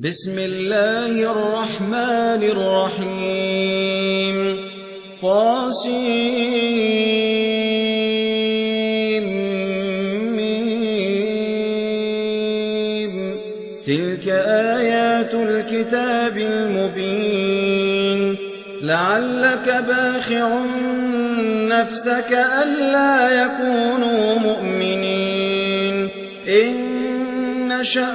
بسم الله الرحمن الرحيم. طاسيم. تلك آيات الكتاب المبين. لعلك باخع نفسك ألا يكونوا مؤمنين. إن نشأ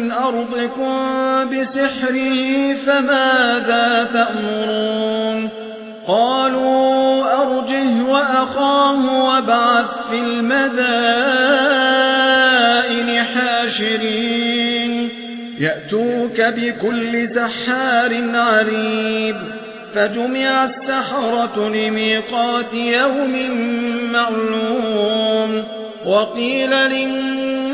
من أرضكم بسحره فماذا تأمرون قالوا أرجه وأخاه وابعث في المدائن حاشرين يأتوك بكل سحار عليم فجمع السحرة لميقات يوم معلوم وقيل للناس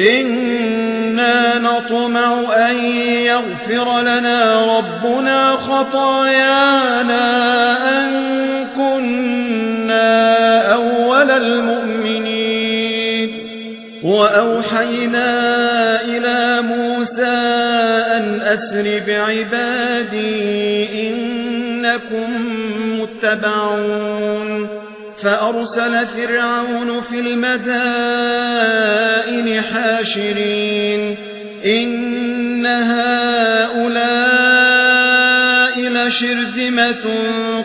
إنا نطمع أن يغفر لنا ربنا خطايانا أن كنا أول المؤمنين وأوحينا إلى موسى أن أسر بعبادي إنكم متبعون فأرسل فرعون في المدائن حاشرين. إن هؤلاء لشرذمة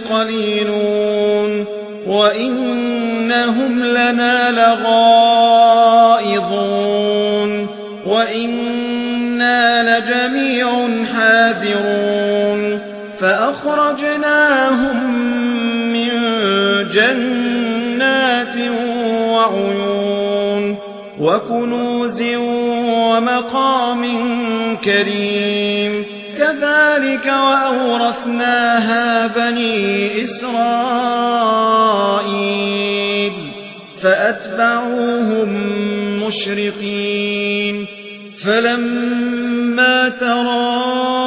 قليلون. وإنهم لنا لغائظون وإنا لجميع حاذرون. فأخرجناهم وعيون وكنوز ومقام كريم. كذلك وأورثناها بني إسرائيل فأتبعوهم مشرقين. فلما تراءى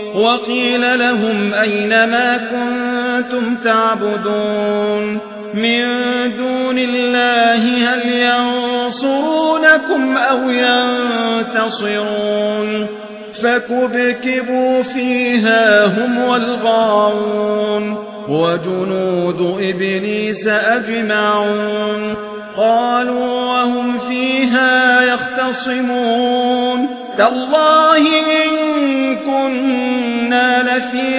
وقيل لهم أين ما كنتم تعبدون من دون الله هل ينصرونكم أو ينتصرون فكبكبوا فيها هم والغاوون وجنود إبليس أجمعون قالوا وهم فيها يختصمون تالله إن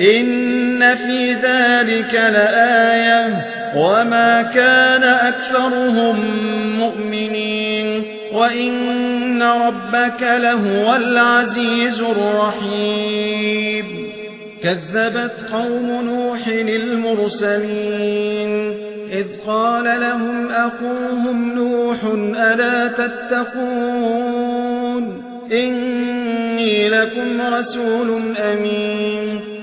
إن في ذلك لآية وما كان أكثرهم مؤمنين وإن ربك لهو العزيز الرحيم كذبت قوم نوح المرسلين إذ قال لهم أخوهم نوح ألا تتقون إني لكم رسول أمين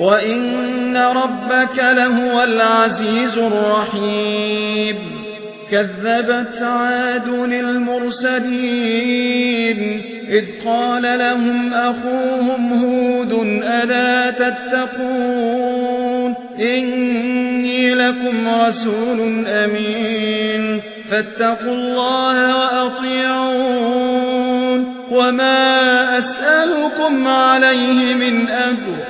وإن ربك لهو العزيز الرحيم كذبت عاد للمرسلين إذ قال لهم أخوهم هود ألا تتقون إني لكم رسول أمين فاتقوا الله وأطيعون وما أسألكم عليه من أجر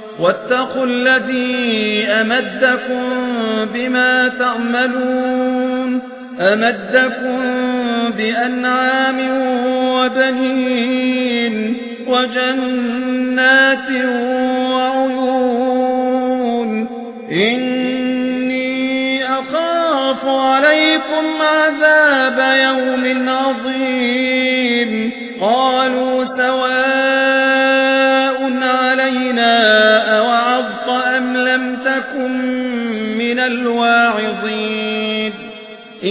واتقوا الذي أمدكم بما تعملون أمدكم بأنعام وبنين وجنات وعيون إني أخاف عليكم عذاب يوم عظيم قالوا سواء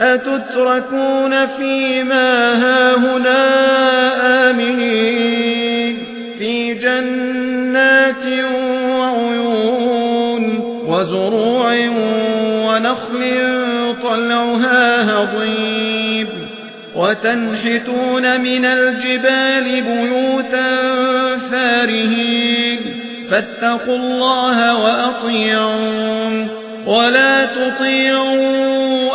أتتركون فيما هاهنا آمنين في جنات وعيون وزروع ونخل طلعها هضيم وتنحتون من الجبال بيوتا فارهين فاتقوا الله وأطيعون ولا تطيعوا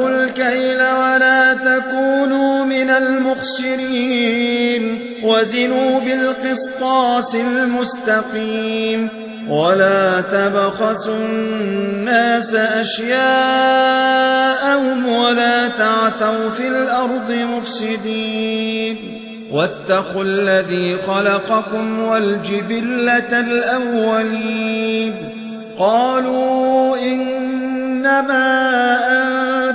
أوفوا الكيل ولا تكونوا من المخسرين. وزنوا بالقسطاس المستقيم. ولا تبخسوا الناس أشياءهم ولا تعثوا في الأرض مفسدين. واتقوا الذي خلقكم والجبلة الأولين. قالوا إنما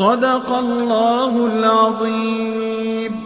صدق الله العظيم.